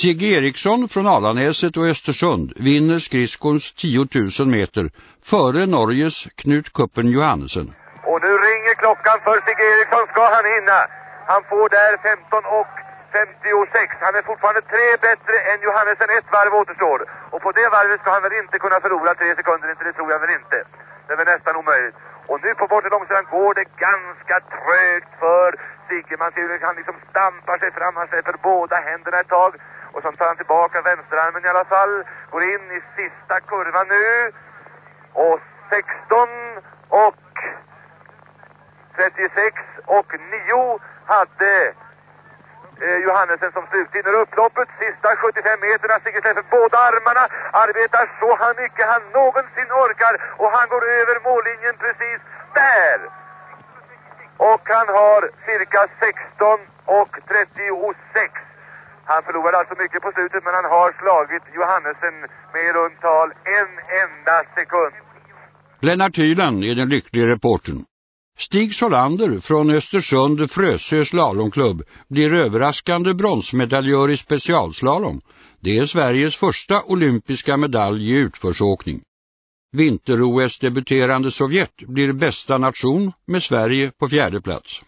Sigge Eriksson från Alanäset och Östersund vinner skridskons 10 000 meter före Norges Knut Kuppen Johansen. Och nu ringer klockan för Sigge Eriksson. Ska han hinna? Han får där 15 och 56. Han är fortfarande tre bättre än Johannesen. Ett varv återstår. Och på det varvet ska han väl inte kunna förlora tre sekunder. Inte det tror jag väl inte. Det är väl nästan omöjligt. Och nu på bortre långsidan går det ganska trögt för Sigge. Man ser hur han liksom stampar sig fram. Han släpper båda händerna ett tag. Och så tar han tillbaka vänsterarmen i alla fall. Går in i sista kurvan nu. Och 16 och 36 och 9 hade eh, Johannesen som sluttid. Upploppet, sista 75 meterna, Sigge släpper båda armarna, arbetar så han mycket han någonsin orkar och han går över mållinjen precis där. Och han har cirka 16 och 36. Han förlorade alltså mycket på slutet men han har slagit Johannesen med i runt tal en enda sekund. Lennart Hyland är den lyckliga reporten. Stig Solander från Östersund Frösö slalomklubb blir överraskande bronsmedaljör i specialslalom. Det är Sveriges första olympiska medalj i utförsåkning. Vinter-OS debuterande Sovjet blir bästa nation med Sverige på fjärde plats.